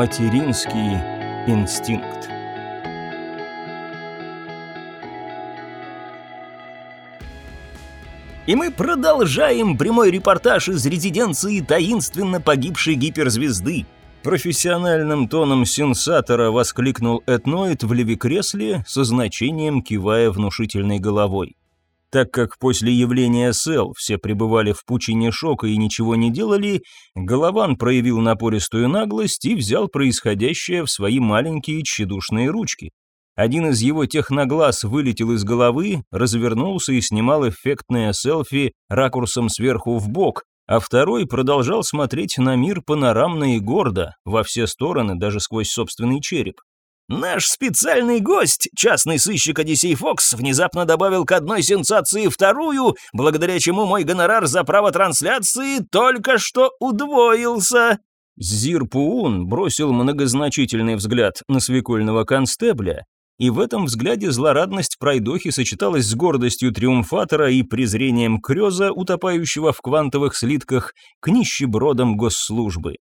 Материнский инстинкт. И мы продолжаем прямой репортаж из резиденции таинственно погибшей гиперзвезды. Профессиональным тоном сенсатора воскликнул этноид в левикресле со значением кивая внушительной головой. Так как после явления Сел все пребывали в пучине шока и ничего не делали, Голован проявил напористую наглость и взял происходящее в свои маленькие тщедушные ручки. Один из его техноглаз вылетел из головы, развернулся и снимал эффектное селфи ракурсом сверху в бок, а второй продолжал смотреть на мир панорамно и гордо, во все стороны, даже сквозь собственный череп. Наш специальный гость, частный сыщик Одиссей Фокс, внезапно добавил к одной сенсации вторую, благодаря чему мой гонорар за право трансляции только что удвоился. Зир Пуун бросил многозначительный взгляд на свекольного констебля, и в этом взгляде злорадность пройдохи сочеталась с гордостью триумфатора и презрением крёза, утопающего в квантовых слитках, к нищебродам госслужбы.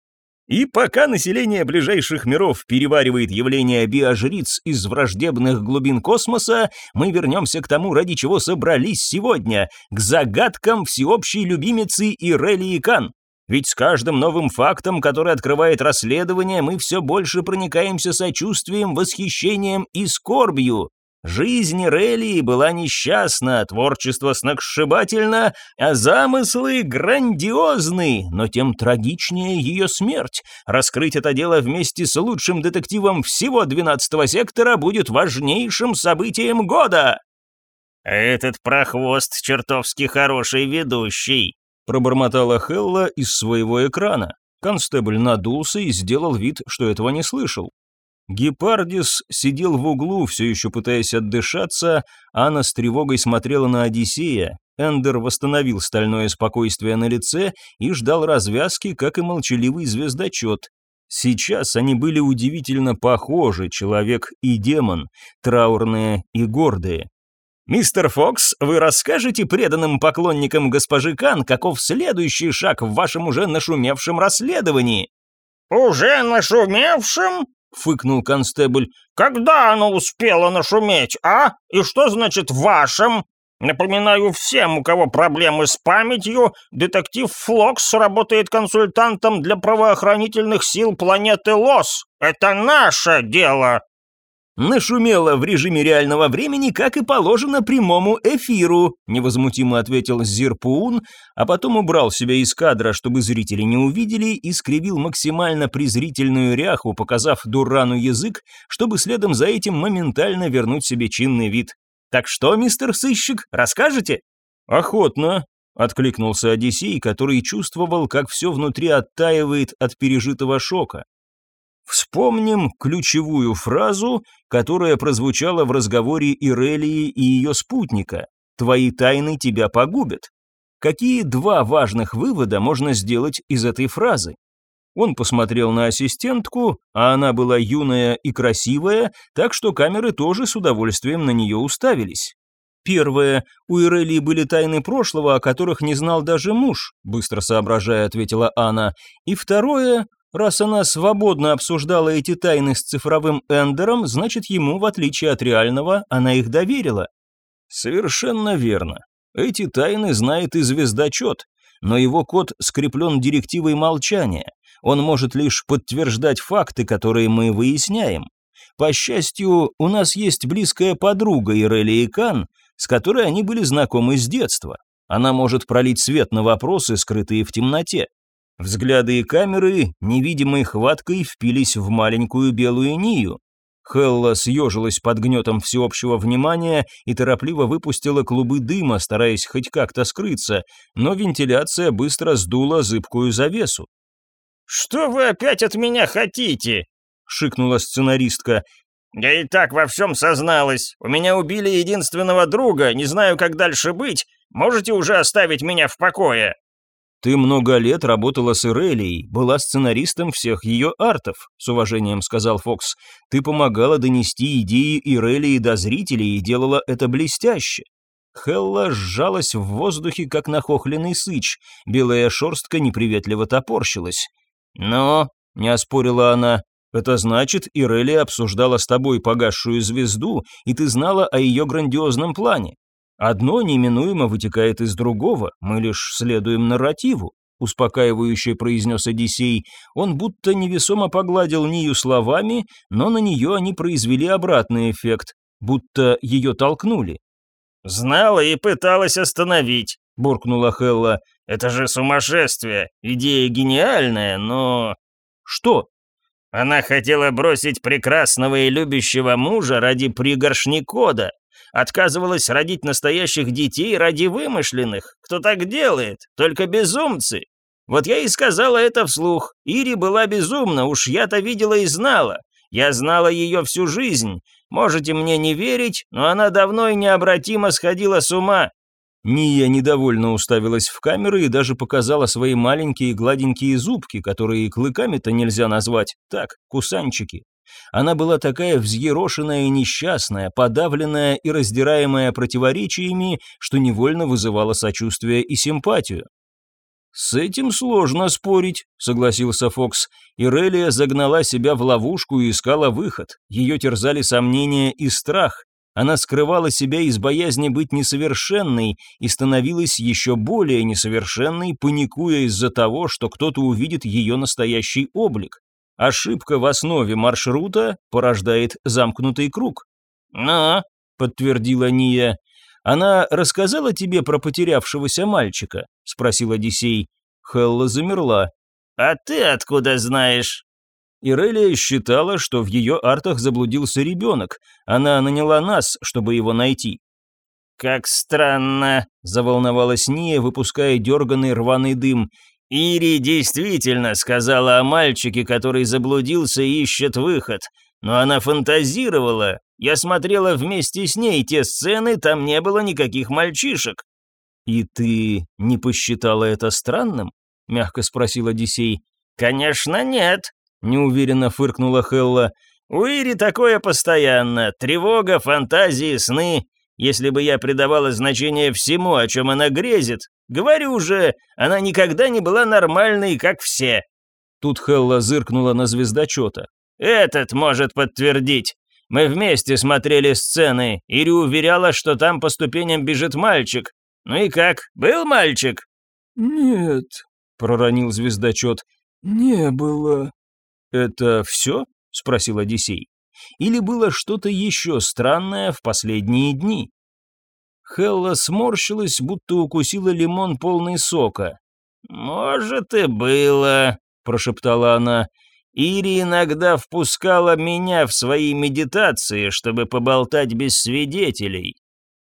И пока население ближайших миров переваривает явление биожриц из враждебных глубин космоса, мы вернемся к тому, ради чего собрались сегодня, к загадкам всеобщей любимицы Ирелии Кан. Ведь с каждым новым фактом, который открывает расследование, мы все больше проникаемся сочувствием, восхищением и скорбью. Жизнь Релии была несчастна, творчество сногсшибательно, а замыслы грандиозны, но тем трагичнее ее смерть. Раскрыть это дело вместе с лучшим детективом всего 12-го сектора будет важнейшим событием года. «Этот прохвост чертовски хороший ведущий», пробормотала Хелла из своего экрана. Констебль надулся и сделал вид, что этого не слышал. Гепардис сидел в углу, все еще пытаясь отдышаться, Анна с тревогой смотрела на Одиссея. Эндер восстановил стальное спокойствие на лице и ждал развязки, как и молчаливый звездочет. Сейчас они были удивительно похожи, человек и демон, траурные и гордые. «Мистер Фокс, вы расскажете преданным поклонникам госпожи Кан, каков следующий шаг в вашем уже нашумевшем расследовании?» «Уже нашумевшем?» — фыкнул констебль. «Когда оно успело нашуметь, а? И что значит «вашим»? Напоминаю всем, у кого проблемы с памятью, детектив Флокс работает консультантом для правоохранительных сил планеты Лос. Это наше дело!» «Нашумело в режиме реального времени, как и положено прямому эфиру», невозмутимо ответил Зирпуун, а потом убрал себя из кадра, чтобы зрители не увидели, и скривил максимально презрительную ряху, показав Дурану язык, чтобы следом за этим моментально вернуть себе чинный вид. «Так что, мистер сыщик, расскажете?» «Охотно», — откликнулся Одиссей, который чувствовал, как все внутри оттаивает от пережитого шока. Вспомним ключевую фразу, которая прозвучала в разговоре Ирелии и ее спутника «Твои тайны тебя погубят». Какие два важных вывода можно сделать из этой фразы? Он посмотрел на ассистентку, а она была юная и красивая, так что камеры тоже с удовольствием на нее уставились. Первое, у Ирелии были тайны прошлого, о которых не знал даже муж, быстро соображая, ответила Анна. И второе, Раз она свободно обсуждала эти тайны с цифровым Эндером, значит ему, в отличие от реального, она их доверила. Совершенно верно. Эти тайны знает и звездочет, но его код скреплен директивой молчания. Он может лишь подтверждать факты, которые мы выясняем. По счастью, у нас есть близкая подруга Ирелии Кан, с которой они были знакомы с детства. Она может пролить свет на вопросы, скрытые в темноте. Взгляды и камеры невидимой хваткой впились в маленькую белую Нию. Хелла съежилась под гнетом всеобщего внимания и торопливо выпустила клубы дыма, стараясь хоть как-то скрыться, но вентиляция быстро сдула зыбкую завесу. «Что вы опять от меня хотите?» — шикнула сценаристка. «Я и так во всем созналась. У меня убили единственного друга, не знаю, как дальше быть. Можете уже оставить меня в покое?» Ты много лет работала с Ирелией, была сценаристом всех ее артов, с уважением сказал Фокс. Ты помогала донести идеи Ирелии до зрителей и делала это блестяще. Хелла сжалась в воздухе, как нахохленный сыч, белая шерстка неприветливо топорщилась. «Но», — не оспорила она, — Это значит, Ирелия обсуждала с тобой погасшую звезду, и ты знала о ее грандиозном плане. Одно неминуемо вытекает из другого, мы лишь следуем нарративу успокаивающе произнес Одиссей. Он будто невесомо погладил Нию словами, но на нее они произвели обратный эффект, будто ее толкнули. «Знала и пыталась остановить», — буркнула Хелла. «Это же сумасшествие! Идея гениальная, но...» «Что?» Она хотела бросить прекрасного и любящего мужа ради пригоршни кода. Отказывалась родить настоящих детей ради вымышленных. Кто так делает? Только безумцы. Вот я и сказала это вслух. Ири была безумна, уж я-то видела и знала. Я знала ее всю жизнь. Можете мне не верить, но она давно и необратимо сходила с ума. Ния недовольно уставилась в камеру и даже показала свои маленькие гладенькие зубки, которые клыками-то нельзя назвать, так, кусанчики. Она была такая взъерошенная и несчастная, подавленная и раздираемая противоречиями, что невольно вызывала сочувствие и симпатию. «С этим сложно спорить», — согласился Фокс. Ирелия загнала себя в ловушку и искала выход. Ее терзали сомнения и страх. Она скрывала себя из боязни быть несовершенной и становилась еще более несовершенной, паникуя из-за того, что кто-то увидит ее настоящий облик. Ошибка в основе маршрута порождает замкнутый круг. «Но», — подтвердила Ния, — «она рассказала тебе про потерявшегося мальчика?» — спросил Одиссей. Хелла замерла. «А ты откуда знаешь?» Ирелия считала, что в ее артах заблудился ребенок. Она наняла нас, чтобы его найти. «Как странно», — заволновалась Ния, выпуская дерганный рваный дым. Ири действительно сказала о мальчике, который заблудился и ищет выход. Но она фантазировала. Я смотрела вместе с ней те сцены, там не было никаких мальчишек. «И ты не посчитала это странным?» — мягко спросил Одиссей. «Конечно нет», — неуверенно фыркнула Хелла. «У Ири такое постоянно. Тревога, фантазии, сны. Если бы я придавала значение всему, о чем она грезит, говорю же, она никогда не была нормальной, как все». Тут Хелла зыркнула на звездочета. «Этот может подтвердить. Мы вместе смотрели сцены. Ири уверяла, что там по ступеням бежит мальчик. Ну и как, был мальчик?» «Нет», — проронил звездочет, — «не было». «Это все?» — спросил Одиссей. Или было что-то еще странное в последние дни? Хелла сморщилась, будто укусила лимон полный сока. «Может и было», — прошептала она. «Ири иногда впускала меня в свои медитации, чтобы поболтать без свидетелей.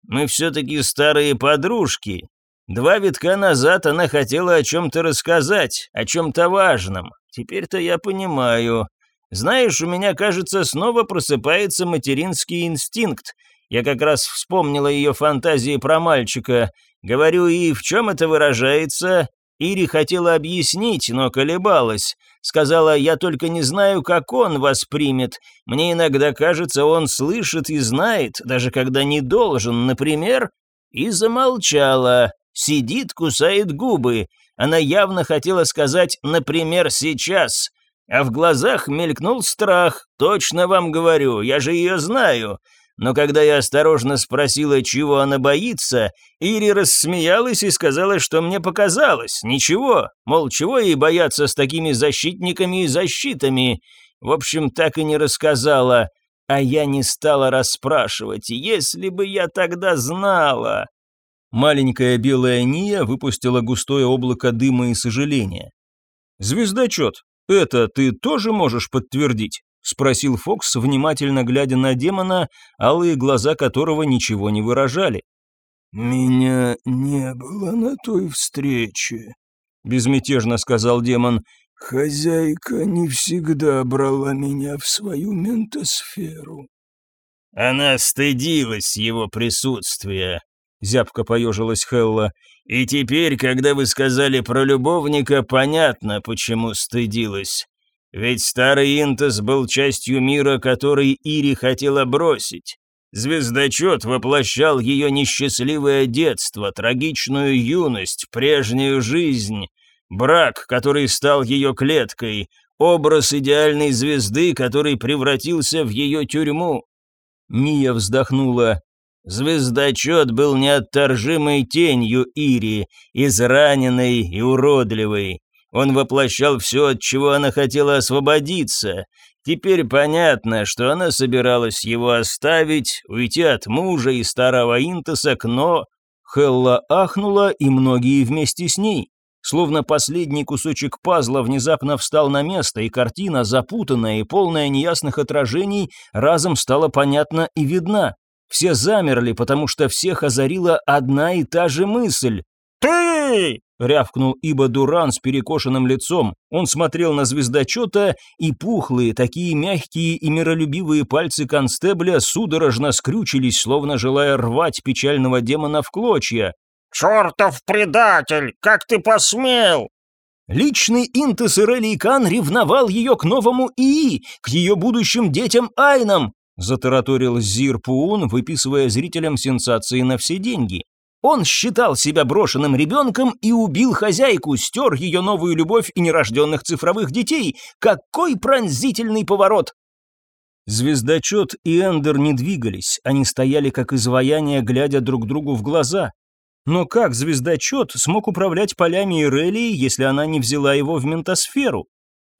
Мы все-таки старые подружки. Два витка назад она хотела о чем-то рассказать, о чем-то важном. Теперь-то я понимаю. Знаешь, у меня, кажется, снова просыпается материнский инстинкт. Я как раз вспомнила ее фантазии про мальчика. Говорю, и в чем это выражается? Ири хотела объяснить, но колебалась. Сказала, я только не знаю, как он воспримет. Мне иногда кажется, он слышит и знает, даже когда не должен, например. И замолчала. Сидит, кусает губы. Она явно хотела сказать «например, сейчас», а в глазах мелькнул страх, точно вам говорю, я же ее знаю. Но когда я осторожно спросила, чего она боится, Ири рассмеялась и сказала, что мне показалось. Ничего, мол, чего ей бояться с такими защитниками и защитами. В общем, так и не рассказала. А я не стала расспрашивать, если бы я тогда знала. Маленькая белая Ния выпустила густое облако дыма и сожаления. «Звездочет, «Это ты тоже можешь подтвердить?» — спросил Фокс, внимательно глядя на демона, алые глаза которого ничего не выражали. «Меня не было на той встрече», — безмятежно сказал демон. «Хозяйка не всегда брала меня в свою ментосферу». «Она стыдилась его присутствия», — зябко поежилась Хелла. «И теперь, когда вы сказали про любовника, понятно, почему стыдилась. Ведь старый Интес был частью мира, который Ири хотела бросить. Звездочет воплощал ее несчастливое детство, трагичную юность, прежнюю жизнь, брак, который стал ее клеткой, Образ идеальной звезды, который превратился в ее тюрьму. Мия вздохнула. Звездочет был неотторжимой тенью Ири, израненной и уродливой. Он воплощал все, от чего она хотела освободиться. Теперь понятно, что она собиралась его оставить, уйти от мужа и старого Интоса, но... Хелла ахнула, и многие вместе с ней. Словно последний кусочек пазла внезапно встал на место, и картина, запутанная и полная неясных отражений, разом стала понятна и видна. Все замерли, потому что всех озарила одна и та же мысль. «Ты!» — рявкнул Иба Дуран с перекошенным лицом. Он смотрел на звездочета, и пухлые, такие мягкие и миролюбивые пальцы констебля судорожно скрючились, словно желая рвать печального демона в клочья. «Чертов предатель! Как ты посмел!» Личный Интес Ирелий Кан ревновал ее к новому ИИ, к ее будущим детям Айнам, затараторил Зир Пуун, выписывая зрителям сенсации на все деньги. Он считал себя брошенным ребенком и убил хозяйку, стер ее новую любовь и нерожденных цифровых детей. Какой пронзительный поворот! Звездочет и Эндер не двигались, они стояли как изваяние, глядя друг другу в глаза. Но как звездочет смог управлять полями Ирелии, если она не взяла его в ментосферу?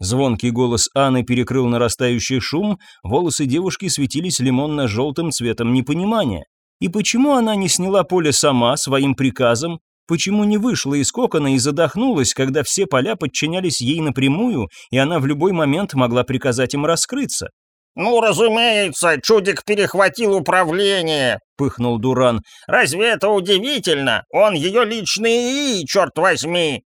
Звонкий голос Анны перекрыл нарастающий шум, волосы девушки светились лимонно-желтым цветом непонимания. И почему она не сняла поле сама, своим приказом? Почему не вышла из кокона и задохнулась, когда все поля подчинялись ей напрямую, и она в любой момент могла приказать им раскрыться? «Ну, разумеется, чудик перехватил управление», — пыхнул Дуран. «Разве это удивительно? Он ее личный ИИ, черт возьми!»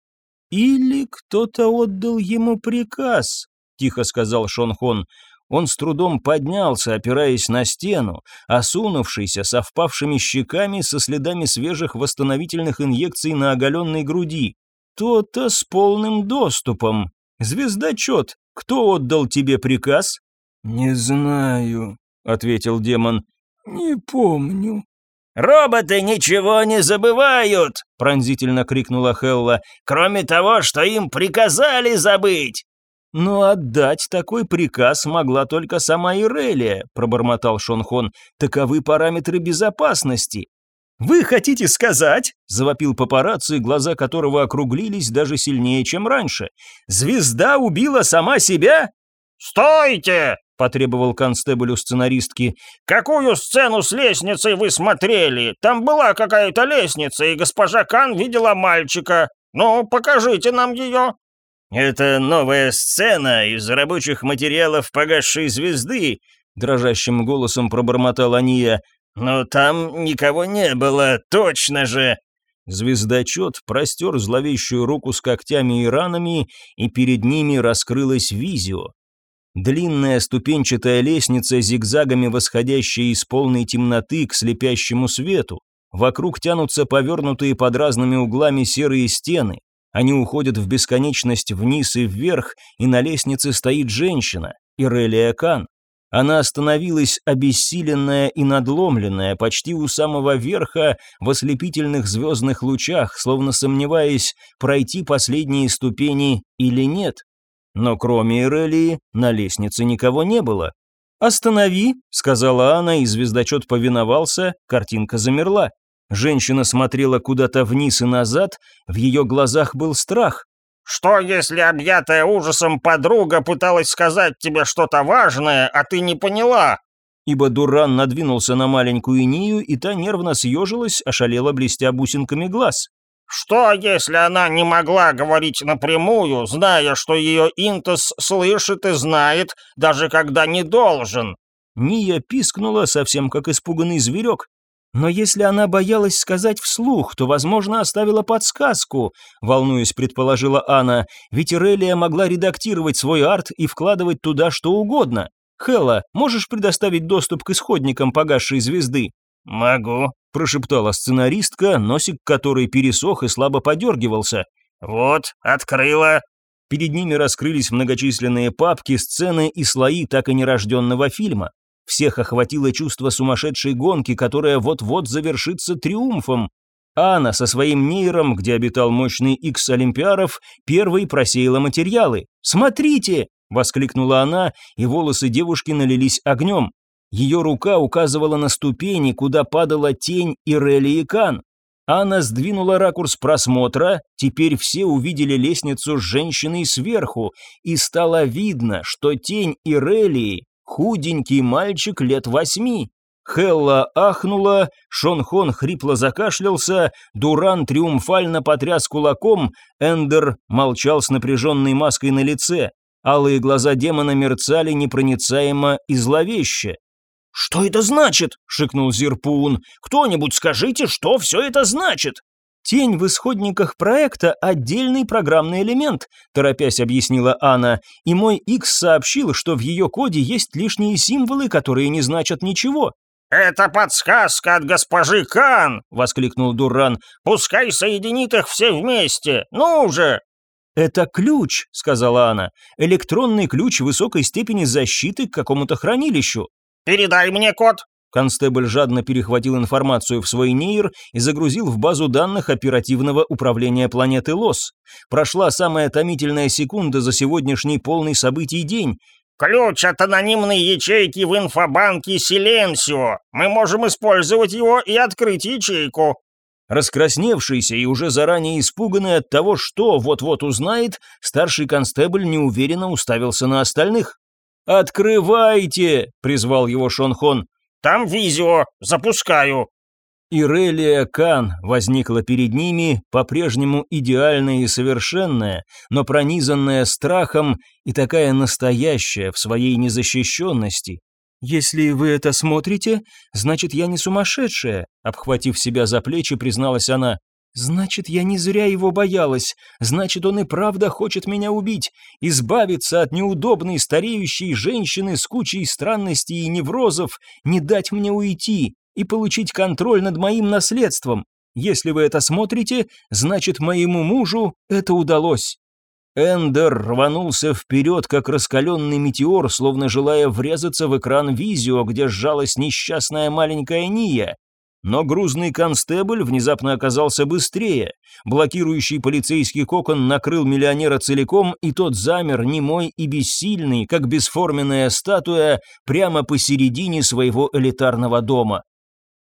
«Или кто-то отдал ему приказ», — тихо сказал Шонхон. Он с трудом поднялся, опираясь на стену, осунувшийся, со впавшими щеками, со следами свежих восстановительных инъекций на оголенной груди. «То-то с полным доступом. Звездочет, кто отдал тебе приказ?» «Не знаю», — ответил демон. «Не помню». «Роботы ничего не забывают!» — пронзительно крикнула Хелла. «Кроме того, что им приказали забыть!» «Но отдать такой приказ могла только сама Ирелия», — пробормотал Шонхон. «Таковы параметры безопасности». «Вы хотите сказать?» – завопил папарацци, глаза которого округлились даже сильнее, чем раньше. «Звезда убила сама себя?» «Стойте!» — потребовал констебль у сценаристки. «Какую сцену с лестницей вы смотрели? Там была какая-то лестница, и госпожа Кан видела мальчика. Ну, покажите нам ее». «Это новая сцена из рабочих материалов погасшей звезды», — дрожащим голосом пробормотала Ания. «Но там никого не было, точно же!» Звездочет простер зловещую руку с когтями и ранами, и перед ними раскрылась визио. Длинная ступенчатая лестница, зигзагами восходящая из полной темноты к слепящему свету. Вокруг тянутся повернутые под разными углами серые стены. Они уходят в бесконечность вниз и вверх, и на лестнице стоит женщина, Ирелия Кан. Она остановилась обессиленная и надломленная, почти у самого верха, в ослепительных звездных лучах, словно сомневаясь, пройти последние ступени или нет. Но кроме Ирелии на лестнице никого не было. «Останови», — сказала она, и звездочет повиновался, картинка замерла. Женщина смотрела куда-то вниз и назад, в ее глазах был страх. «Что, если объятая ужасом подруга пыталась сказать тебе что-то важное, а ты не поняла?» Ибо Дуран надвинулся на маленькую Нию, и та нервно съежилась, ошалела блестя бусинками глаз. Что, если она не могла говорить напрямую, зная, что ее Интос слышит и знает, даже когда не должен? Ния пискнула, совсем как испуганный зверек. Но если она боялась сказать вслух, то, возможно, оставила подсказку, волнуясь, предположила Анна, ведь Ирелия могла редактировать свой арт и вкладывать туда что угодно. Хелла, можешь предоставить доступ к исходникам погасшей звезды? «Могу», – прошептала сценаристка, носик которой пересох и слабо подергивался. «Вот, открыла». Перед ними раскрылись многочисленные папки, сцены и слои так и нерожденного фильма. Всех охватило чувство сумасшедшей гонки, которая вот-вот завершится триумфом. Анна со своим нейром, где обитал мощный Икс Олимпиаров, первой просеяла материалы. «Смотрите!» — воскликнула она, и волосы девушки налились огнем. Ее рука указывала на ступени, куда падала тень Ирели и Кан. Анна сдвинула ракурс просмотра, теперь все увидели лестницу с женщиной сверху, и стало видно, что тень Ирелии — худенький мальчик лет восьми. Хелла ахнула, Шонхон хрипло закашлялся, Дуран триумфально потряс кулаком, Эндер молчал с напряженной маской на лице. Алые глаза демона мерцали непроницаемо и зловеще. «Что это значит?» — шикнул Зирпун. «Кто-нибудь скажите, что все это значит?» «Тень в исходниках проекта — отдельный программный элемент», — торопясь объяснила Анна, и мой X сообщил, что в ее коде есть лишние символы, которые не значат ничего. «Это подсказка от госпожи Кан!» — воскликнул Дуран. «Пускай соединит их все вместе! Ну же!» «Это ключ», — сказала она. «Электронный ключ высокой степени защиты к какому-то хранилищу. «Передай мне код!» Констебль жадно перехватил информацию в свой нейр и загрузил в базу данных оперативного управления планеты Лос. Прошла самая томительная секунда за сегодняшний полный событий день. «Ключ от анонимной ячейки в инфобанке Силенсио. Мы можем использовать его и открыть ячейку». Раскрасневшийся и уже заранее испуганный от того, что вот-вот узнает, старший констебль неуверенно уставился на остальных. «Открывайте!» — призвал его Шонхон. «Там визио! Запускаю!» Ирелия Кан возникла перед ними, по-прежнему идеальная и совершенная, но пронизанная страхом и такая настоящая в своей незащищенности. «Если вы это смотрите, значит, я не сумасшедшая», обхватив себя за плечи, призналась она. Значит, я не зря его боялась. Значит, он и правда хочет меня убить, избавиться от неудобной стареющей женщины с кучей странностей и неврозов, не дать мне уйти и получить контроль над моим наследством. Если вы это смотрите, значит, моему мужу это удалось. Эндер рванулся вперед, как раскаленный метеор, словно желая врезаться в экран Визио, где сжалась несчастная маленькая Ния. Но грузный констебль внезапно оказался быстрее. Блокирующий полицейский кокон накрыл миллионера целиком, и тот замер, немой и бессильный, как бесформенная статуя, прямо посередине своего элитарного дома.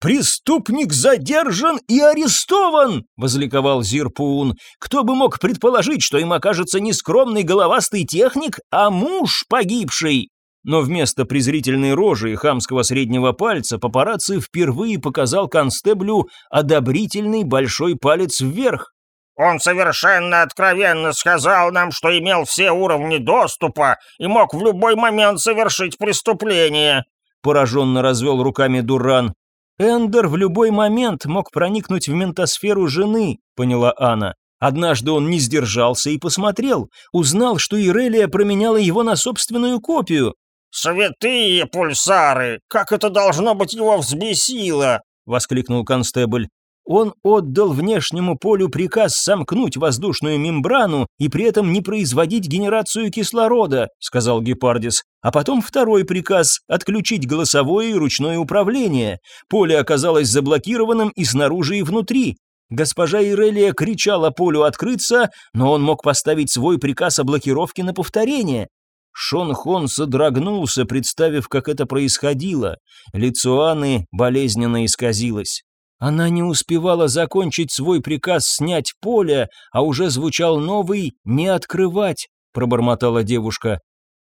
«Преступник задержан и арестован!» — возликовал Зирпун. «Кто бы мог предположить, что им окажется не скромный головастый техник, а муж погибший?» Но вместо презрительной рожи и хамского среднего пальца папарацци впервые показал констеблю одобрительный большой палец вверх. «Он совершенно откровенно сказал нам, что имел все уровни доступа и мог в любой момент совершить преступление», пораженно развел руками Дуран. «Эндер в любой момент мог проникнуть в ментосферу жены», поняла Анна. Однажды он не сдержался и посмотрел, узнал, что Ирелия променяла его на собственную копию. «Святые пульсары! Как это должно быть его взбесило!» — воскликнул констебль. Он отдал внешнему полю приказ сомкнуть воздушную мембрану и при этом не производить генерацию кислорода, сказал Гепардис. А потом второй приказ отключить голосовое и ручное управление. Поле оказалось заблокированным и снаружи, и внутри. Госпожа Ирелия кричала полю открыться, но он мог поставить свой приказ о блокировке на повторение. Шон Хон содрогнулся, представив, как это происходило. Лицо Анны болезненно исказилось. Она не успевала закончить свой приказ снять поле, а уже звучал новый «не открывать», — пробормотала девушка.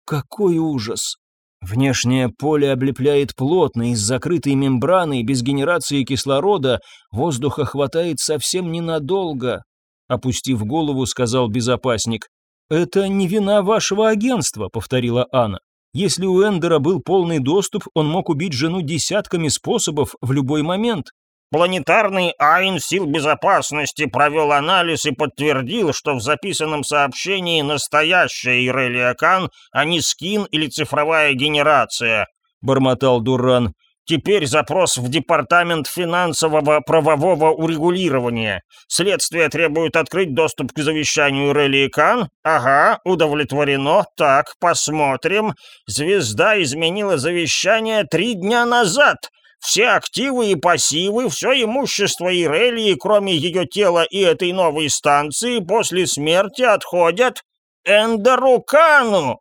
«Какой ужас!» Внешнее поле облепляет плотно, из закрытой мембраны, без генерации кислорода, воздуха хватает совсем ненадолго. Опустив голову, сказал безопасник. «Это не вина вашего агентства», — повторила Анна. «Если у Эндера был полный доступ, он мог убить жену десятками способов в любой момент». Планетарный Айн сил безопасности провел анализ и подтвердил, что в записанном сообщении настоящая Ирелия Кан, а не скин или цифровая генерация, — бормотал Дуран. Теперь запрос в Департамент финансового правового урегулирования. Следствие требует открыть доступ к завещанию Релли Кан. Ага, удовлетворено. Так, посмотрим. Звезда изменила завещание три дня назад. Все активы и пассивы, все имущество Ирелии, кроме ее тела и этой новой станции, после смерти отходят Эндеру Кану.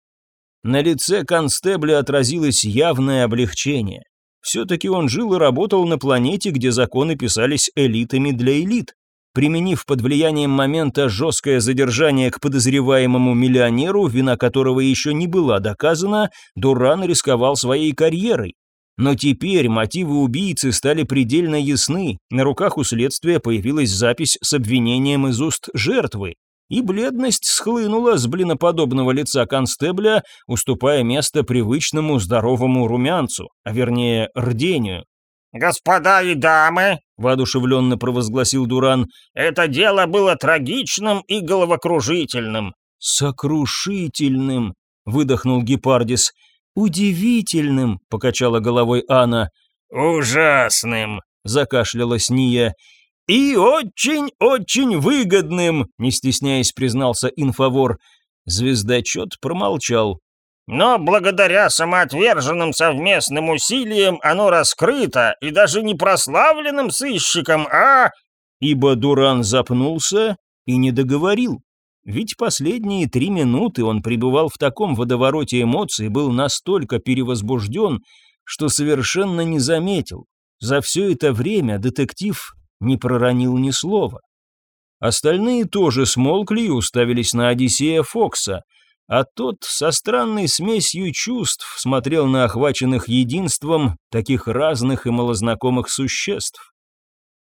На лице констебля отразилось явное облегчение. Все-таки он жил и работал на планете, где законы писались элитами для элит. Применив под влиянием момента жесткое задержание к подозреваемому миллионеру, вина которого еще не была доказана, Дуран рисковал своей карьерой. Но теперь мотивы убийцы стали предельно ясны, на руках у следствия появилась запись с обвинением из уст жертвы, и бледность схлынула с блиноподобного лица констебля, уступая место привычному здоровому румянцу, а вернее рдению. «Господа и дамы», — воодушевленно провозгласил Дуран, — «это дело было трагичным и головокружительным». «Сокрушительным», — выдохнул Гепардис. «Удивительным», — покачала головой Анна. «Ужасным», — закашлялась Ния. «И очень-очень выгодным», — не стесняясь признался инфовор. Звездочет промолчал. «Но благодаря самоотверженным совместным усилиям оно раскрыто, и даже не прославленным сыщикам, а...» Ибо Дуран запнулся и не договорил. Ведь последние три минуты он пребывал в таком водовороте эмоций, был настолько перевозбужден, что совершенно не заметил. За все это время детектив не проронил ни слова. Остальные тоже смолкли и уставились на Одиссея Фокса, а тот со странной смесью чувств смотрел на охваченных единством таких разных и малознакомых существ.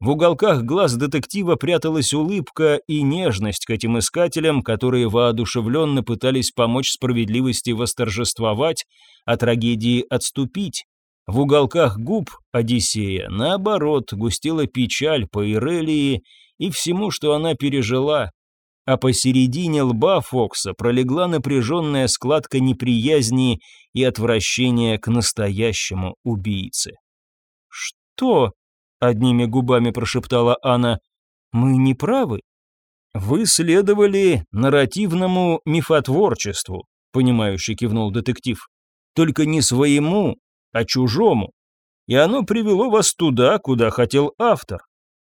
В уголках глаз детектива пряталась улыбка и нежность к этим искателям, которые воодушевленно пытались помочь справедливости восторжествовать, а трагедии отступить. В уголках губ Одиссея, наоборот, густела печаль по Ирелии и всему, что она пережила, а посередине лба Фокса пролегла напряженная складка неприязни и отвращения к настоящему убийце. «Что?» — одними губами прошептала Анна. «Мы не правы?» «Вы следовали нарративному мифотворчеству», — понимающе кивнул детектив. «Только не своему, а чужому. И оно привело вас туда, куда хотел автор.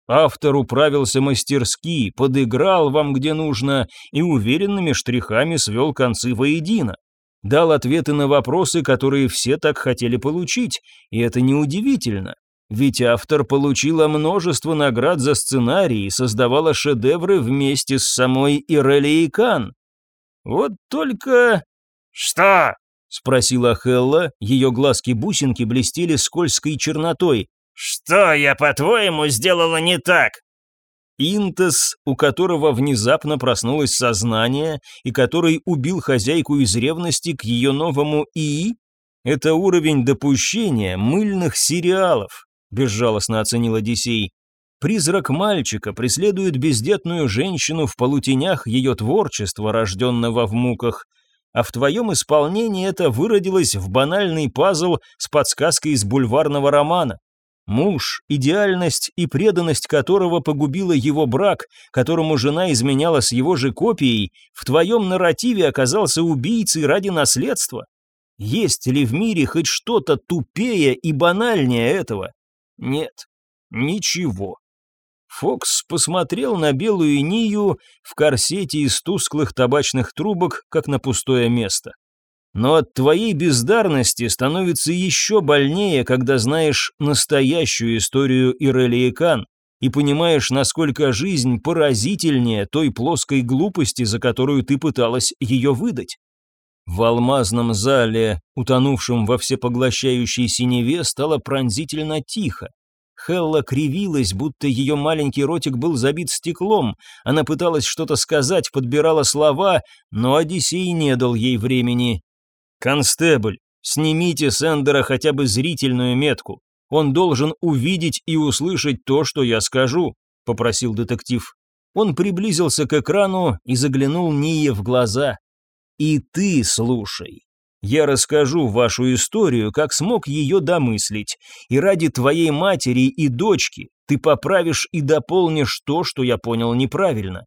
Автор управился мастерски, подыграл вам где нужно и уверенными штрихами свел концы воедино. Дал ответы на вопросы, которые все так хотели получить, и это неудивительно. Ведь автор получила множество наград за сценарий и создавала шедевры вместе с самой Ирелией Кан. Вот только... «Что?» — спросила Хелла, ее глазки-бусинки блестели скользкой чернотой. «Что я, по-твоему, сделала не так?» Интес, у которого внезапно проснулось сознание и который убил хозяйку из ревности к ее новому ИИ? Это уровень допущения мыльных сериалов, безжалостно оценил Одиссей. Призрак мальчика преследует бездетную женщину в полутенях ее творчества, рожденного в муках – а в твоем исполнении это выродилось в банальный пазл с подсказкой из бульварного романа. Муж, идеальность и преданность которого погубила его брак, которому жена изменяла с его же копией, в твоем нарративе оказался убийцей ради наследства. Есть ли в мире хоть что-то тупее и банальнее этого? Нет, ничего. Фокс посмотрел на белую Нию в корсете из тусклых табачных трубок, как на пустое место. Но от твоей бездарности становится еще больнее, когда знаешь настоящую историю Ирелии Кан и понимаешь, насколько жизнь поразительнее той плоской глупости, за которую ты пыталась ее выдать. В алмазном зале, утонувшем во всепоглощающей синеве, стало пронзительно тихо. Хелла кривилась, будто ее маленький ротик был забит стеклом. Она пыталась что-то сказать, подбирала слова, но Одиссей не дал ей времени. «Констебль, снимите с Эндера хотя бы зрительную метку. Он должен увидеть и услышать то, что я скажу», — попросил детектив. Он приблизился к экрану и заглянул Ния в глаза. «И ты слушай. Я расскажу вашу историю, как смог ее домыслить, и ради твоей матери и дочки ты поправишь и дополнишь то, что я понял неправильно».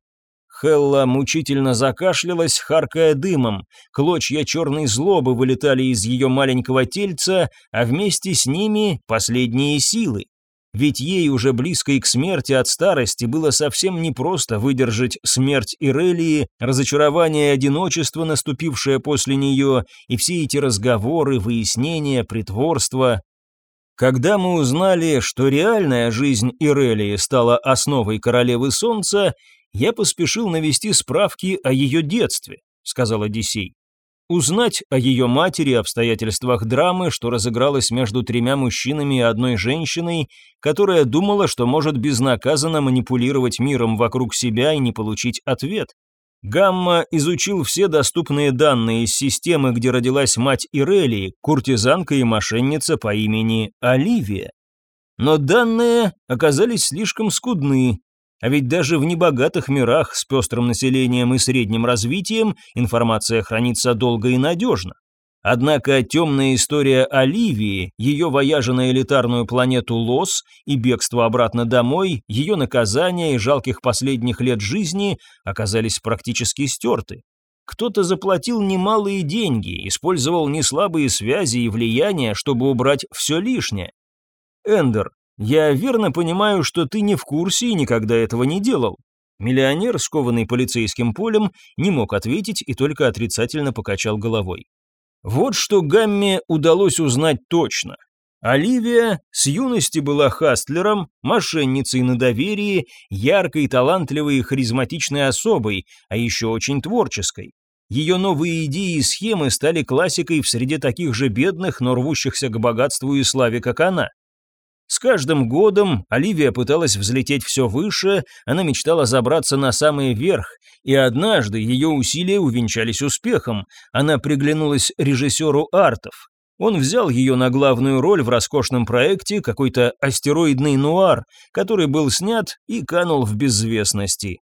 Хелла мучительно закашлялась, харкая дымом. Клочья черной злобы вылетали из ее маленького тельца, а вместе с ними последние силы. Ведь ей уже близкой к смерти от старости было совсем непросто выдержать смерть Ирелии, разочарование и одиночество, наступившее после нее, и все эти разговоры, выяснения, притворства. Когда мы узнали, что реальная жизнь Ирелии стала основой Королевы Солнца, я поспешил навести справки о ее детстве, сказал Одиссей. Узнать о ее матери обстоятельствах драмы, что разыгралась между тремя мужчинами и одной женщиной, которая думала, что может безнаказанно манипулировать миром вокруг себя и не получить ответ. Гамма изучил все доступные данные из системы, где родилась мать Ирелии, куртизанка и мошенница по имени Оливия. Но данные оказались слишком скудны, а ведь даже в небогатых мирах с пестрым населением и средним развитием информация хранится долго и надежно. Однако темная история Оливии, ее вояжа на элитарную планету Лос и бегство обратно домой, ее наказания и жалких последних лет жизни оказались практически стерты. Кто-то заплатил немалые деньги, использовал неслабые связи и влияние, чтобы убрать все лишнее. Эндер, «Я верно понимаю, что ты не в курсе и никогда этого не делал». Миллионер, скованный полицейским полем, не мог ответить и только отрицательно покачал головой. Вот что Гамме удалось узнать точно. Оливия с юности была хастлером, мошенницей на доверии, яркой, талантливой и харизматичной особой, а еще очень творческой. Ее новые идеи и схемы стали классикой в среде таких же бедных, но рвущихся к богатству и славе, как она. С каждым годом Оливия пыталась взлететь все выше, она мечтала забраться на самый верх, и однажды ее усилия увенчались успехом. Она приглянулась режиссеру Артов. Он взял ее на главную роль в роскошном проекте какой-то астероидный нуар, который был снят и канул в безвестности.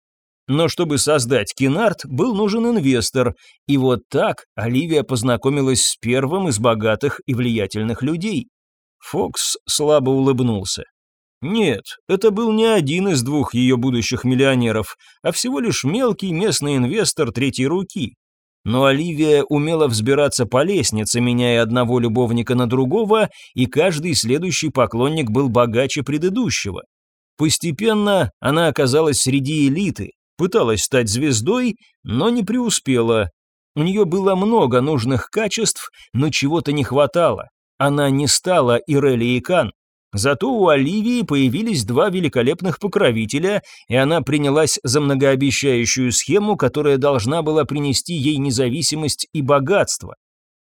Но чтобы создать кинарт, был нужен инвестор, и вот так Оливия познакомилась с первым из богатых и влиятельных людей. Фокс слабо улыбнулся. Нет, это был не один из двух ее будущих миллионеров, а всего лишь мелкий местный инвестор третьей руки. Но Оливия умела взбираться по лестнице, меняя одного любовника на другого, и каждый следующий поклонник был богаче предыдущего. Постепенно она оказалась среди элиты, пыталась стать звездой, но не преуспела. У нее было много нужных качеств, но чего-то не хватало. Она не стала Ирелией Кан. Зато у Оливии появились два великолепных покровителя, и она принялась за многообещающую схему, которая должна была принести ей независимость и богатство.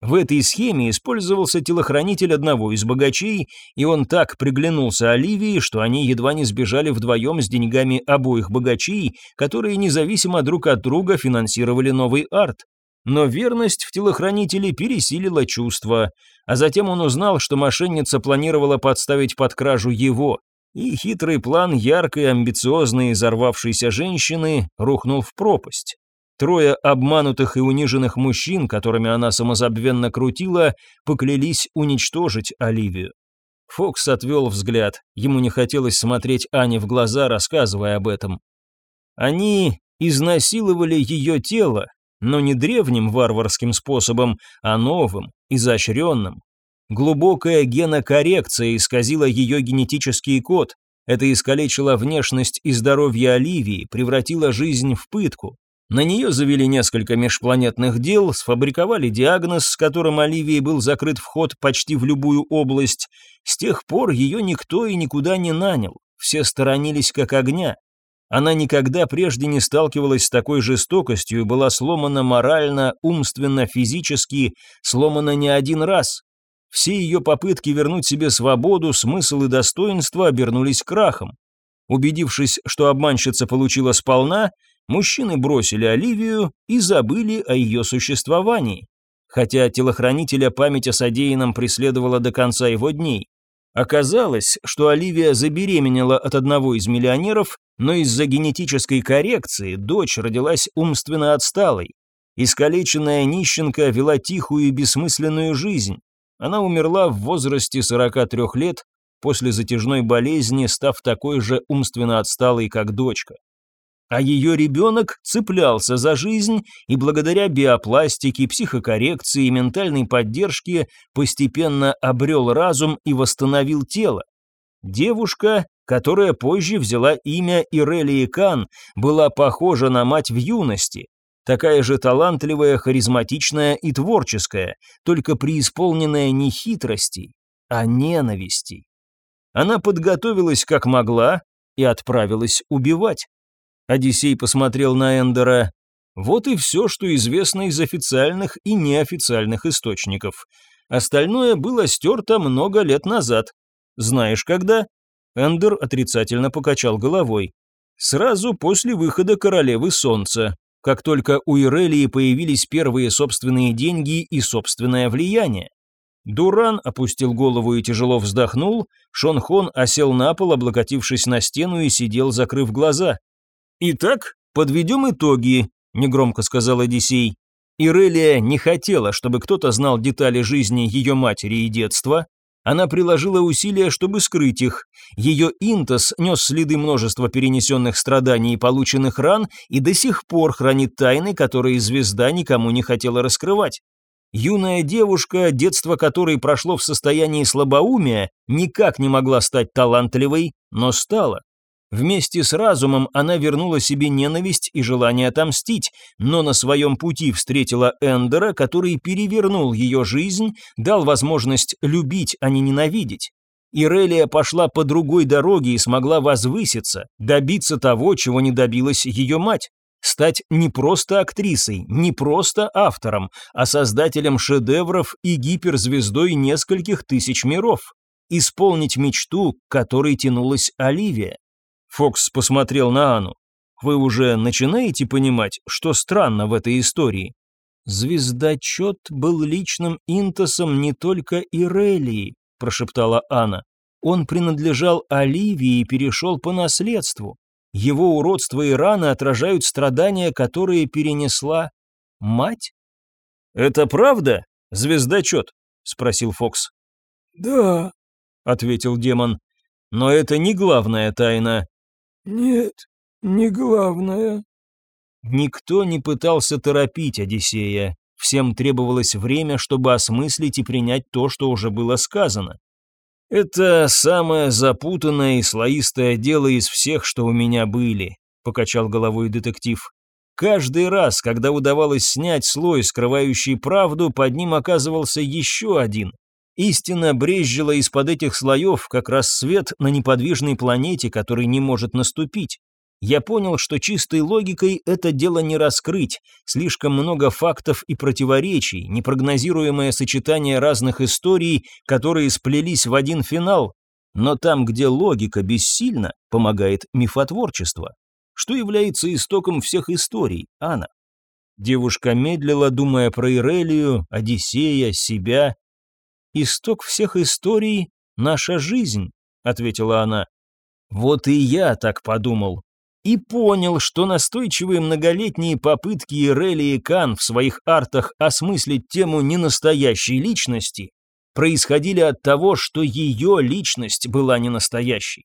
В этой схеме использовался телохранитель одного из богачей, и он так приглянулся Оливии, что они едва не сбежали вдвоем с деньгами обоих богачей, которые независимо друг от друга финансировали новый арт. Но верность в телохранителе пересилила чувства, а затем он узнал, что мошенница планировала подставить под кражу его, и хитрый план яркой, амбициозной, взорвавшейся женщины рухнул в пропасть. Трое обманутых и униженных мужчин, которыми она самозабвенно крутила, поклялись уничтожить Оливию. Фокс отвел взгляд, ему не хотелось смотреть Ане в глаза, рассказывая об этом. Они изнасиловали ее тело, но не древним варварским способом, а новым, изощренным. Глубокая генокоррекция исказила ее генетический код. Это искалечило внешность и здоровье Оливии, превратило жизнь в пытку. На нее завели несколько межпланетных дел, сфабриковали диагноз, с которым Оливии был закрыт вход почти в любую область. С тех пор ее никто и никуда не нанял. Все сторонились как огня. Она никогда прежде не сталкивалась с такой жестокостью и была сломана морально, умственно, физически, сломана не один раз. Все ее попытки вернуть себе свободу, смысл и достоинство обернулись крахом. Убедившись, что обманщица получила сполна, мужчины бросили Оливию и забыли о ее существовании. Хотя телохранителя память о содеянном преследовала до конца его дней. Оказалось, что Оливия забеременела от одного из миллионеров, но из-за генетической коррекции дочь родилась умственно отсталой. Искалеченная нищенка вела тихую и бессмысленную жизнь. Она умерла в возрасте 43 лет после затяжной болезни, став такой же умственно отсталой, как дочка а ее ребенок цеплялся за жизнь и благодаря биопластике, психокоррекции и ментальной поддержке постепенно обрел разум и восстановил тело. Девушка, которая позже взяла имя Ирелии Кан, была похожа на мать в юности, такая же талантливая, харизматичная и творческая, только преисполненная не хитростей, а ненавистей. Она подготовилась как могла и отправилась убивать. Одиссей посмотрел на Эндера. Вот и все, что известно из официальных и неофициальных источников. Остальное было стерто много лет назад. Знаешь, когда? Эндер отрицательно покачал головой. Сразу после выхода Королевы Солнца, как только у Ирелии появились первые собственные деньги и собственное влияние. Дуран опустил голову и тяжело вздохнул, Шонхон осел на пол, облокотившись на стену и сидел, закрыв глаза. «Итак, подведем итоги», — негромко сказал Одиссей. Ирелия не хотела, чтобы кто-то знал детали жизни ее матери и детства, она приложила усилия, чтобы скрыть их. Ее интос нес следы множества перенесенных страданий и полученных ран и до сих пор хранит тайны, которые звезда никому не хотела раскрывать. Юная девушка, детство которой прошло в состоянии слабоумия, никак не могла стать талантливой, но стала. Вместе с разумом она вернула себе ненависть и желание отомстить, но на своем пути встретила Эндера, который перевернул ее жизнь, дал возможность любить, а не ненавидеть. Ирелия пошла по другой дороге и смогла возвыситься, добиться того, чего не добилась ее мать. Стать не просто актрисой, не просто автором, а создателем шедевров и гиперзвездой нескольких тысяч миров. Исполнить мечту, к которой тянулась Оливия. Фокс посмотрел на Анну. «Вы уже начинаете понимать, что странно в этой истории?» «Звездочет был личным интосом не только Ирелии», – прошептала Анна. «Он принадлежал Оливии и перешел по наследству. Его уродство и раны отражают страдания, которые перенесла мать?» «Это правда, звездочет?» – спросил Фокс. «Да», – ответил демон. «Но это не главная тайна. «Нет, не главное». Никто не пытался торопить Одиссея. Всем требовалось время, чтобы осмыслить и принять то, что уже было сказано. «Это самое запутанное и слоистое дело из всех, что у меня были», — покачал головой детектив. Каждый раз, когда удавалось снять слой, скрывающий правду, под ним оказывался еще один. Истина брезжила из-под этих слоев, как рассвет на неподвижной планете, который не может наступить. Я понял, что чистой логикой это дело не раскрыть, слишком много фактов и противоречий, непрогнозируемое сочетание разных историй, которые сплелись в один финал. Но там, где логика бессильна, помогает мифотворчество. Что является истоком всех историй, Анна? Девушка медлила, думая про Ирелию, Одиссея, себя исток всех историй — наша жизнь», — ответила она. «Вот и я так подумал. И понял, что настойчивые многолетние попытки Ирели и Кан в своих артах осмыслить тему ненастоящей личности происходили от того, что ее личность была не настоящей.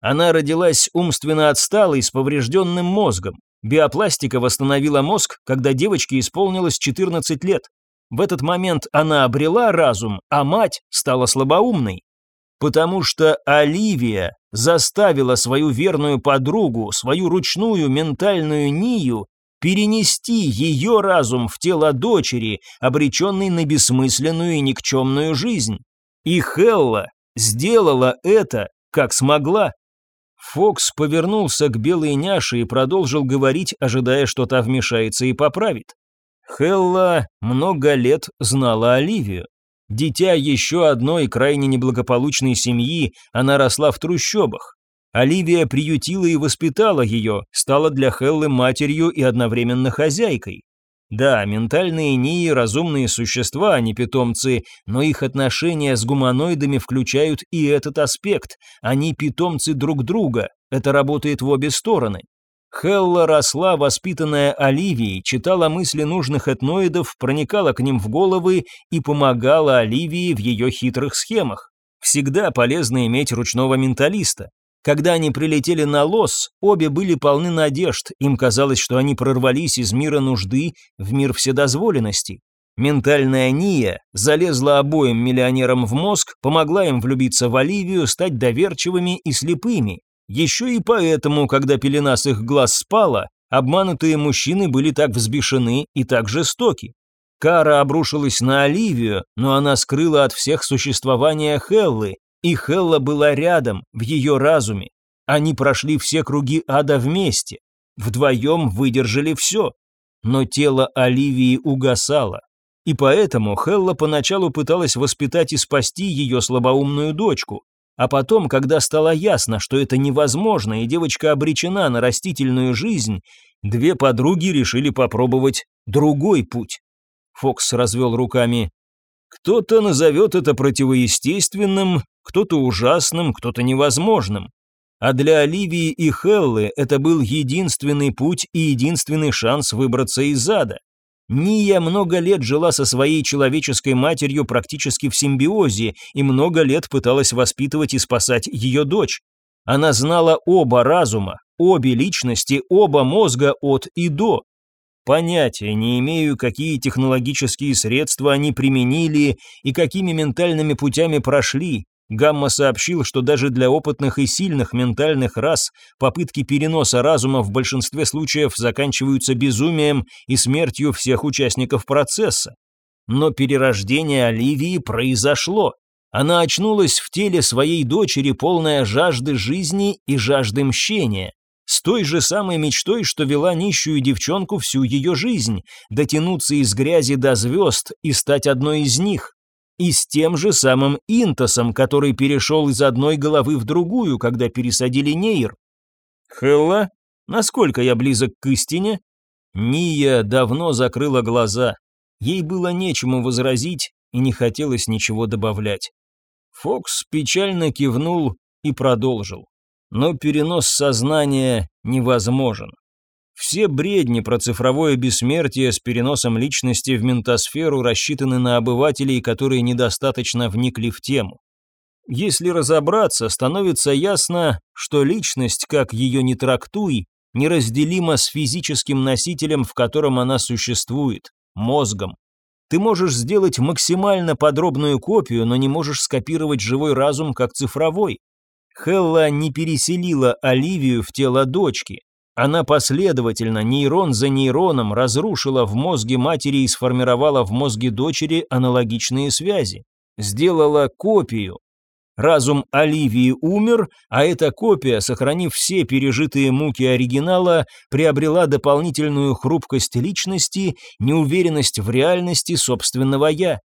Она родилась умственно отсталой с поврежденным мозгом. Биопластика восстановила мозг, когда девочке исполнилось 14 лет. В этот момент она обрела разум, а мать стала слабоумной. Потому что Оливия заставила свою верную подругу, свою ручную ментальную Нию, перенести ее разум в тело дочери, обреченной на бессмысленную и никчемную жизнь. И Хелла сделала это, как смогла. Фокс повернулся к белой няше и продолжил говорить, ожидая, что та вмешается и поправит. Хелла много лет знала Оливию. Дитя еще одной крайне неблагополучной семьи, она росла в трущобах. Оливия приютила и воспитала ее, стала для Хеллы матерью и одновременно хозяйкой. Да, ментальные НИИ – разумные существа, а не питомцы, но их отношения с гуманоидами включают и этот аспект. Они питомцы друг друга, это работает в обе стороны. Хелла росла, воспитанная Оливией, читала мысли нужных этноидов, проникала к ним в головы и помогала Оливии в ее хитрых схемах. Всегда полезно иметь ручного менталиста. Когда они прилетели на Лос, обе были полны надежд, им казалось, что они прорвались из мира нужды в мир вседозволенности. Ментальная Ния залезла обоим миллионерам в мозг, помогла им влюбиться в Оливию, стать доверчивыми и слепыми. Еще и поэтому, когда пелена с их глаз спала, обманутые мужчины были так взбешены и так жестоки. Кара обрушилась на Оливию, но она скрыла от всех существование Хеллы, и Хелла была рядом, в ее разуме. Они прошли все круги ада вместе, вдвоем выдержали все. Но тело Оливии угасало. И поэтому Хелла поначалу пыталась воспитать и спасти ее слабоумную дочку. А потом, когда стало ясно, что это невозможно и девочка обречена на растительную жизнь, две подруги решили попробовать другой путь. Фокс развел руками. Кто-то назовет это противоестественным, кто-то ужасным, кто-то невозможным. А для Оливии и Хеллы это был единственный путь и единственный шанс выбраться из ада. Ния много лет жила со своей человеческой матерью практически в симбиозе и много лет пыталась воспитывать и спасать ее дочь. Она знала оба разума, обе личности, оба мозга от и до. Понятия не имею, какие технологические средства они применили и какими ментальными путями прошли, Гамма сообщил, что даже для опытных и сильных ментальных рас попытки переноса разума в большинстве случаев заканчиваются безумием и смертью всех участников процесса. Но перерождение Оливии произошло. Она очнулась в теле своей дочери, полная жажды жизни и жажды мщения. С той же самой мечтой, что вела нищую девчонку всю ее жизнь, дотянуться из грязи до звезд и стать одной из них и с тем же самым Интосом, который перешел из одной головы в другую, когда пересадили Нейр. Хелла, насколько я близок к истине? Ния давно закрыла глаза. Ей было нечему возразить и не хотелось ничего добавлять. Фокс печально кивнул и продолжил. Но перенос сознания невозможен. Все бредни про цифровое бессмертие с переносом личности в ментосферу рассчитаны на обывателей, которые недостаточно вникли в тему. Если разобраться, становится ясно, что личность, как ее не трактуй, неразделима с физическим носителем, в котором она существует, мозгом. Ты можешь сделать максимально подробную копию, но не можешь скопировать живой разум как цифровой. Хелла не переселила Оливию в тело дочки, она последовательно, нейрон за нейроном, разрушила в мозге матери и сформировала в мозге дочери аналогичные связи. Сделала копию. Разум Оливии умер, а эта копия, сохранив все пережитые муки оригинала, приобрела дополнительную хрупкость личности, неуверенность в реальности собственного «я».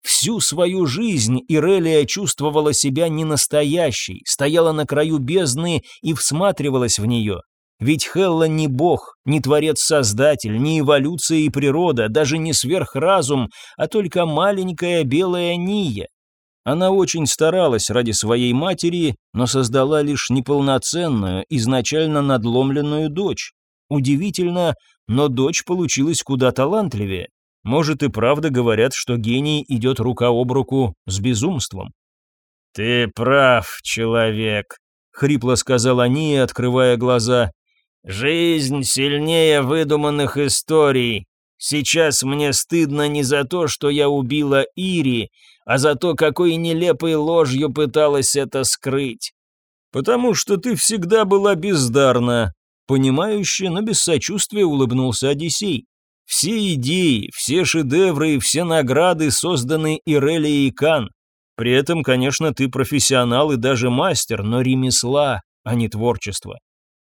Всю свою жизнь Ирелия чувствовала себя ненастоящей, стояла на краю бездны и всматривалась в нее. Ведь Хелла не бог, не творец-создатель, не эволюция и природа, даже не сверхразум, а только маленькая белая Ния. Она очень старалась ради своей матери, но создала лишь неполноценную, изначально надломленную дочь. Удивительно, но дочь получилась куда талантливее. Может и правда говорят, что гений идет рука об руку с безумством. «Ты прав, человек», — хрипло сказала Ния, открывая глаза. Жизнь сильнее выдуманных историй. Сейчас мне стыдно не за то, что я убила Ири, а за то, какой нелепой ложью пыталась это скрыть. Потому что ты всегда была бездарна. Понимающе, но без сочувствия улыбнулся Одиссей. Все идеи, все шедевры и все награды созданы Ирелией Кан. При этом, конечно, ты профессионал и даже мастер, но ремесла, а не творчество.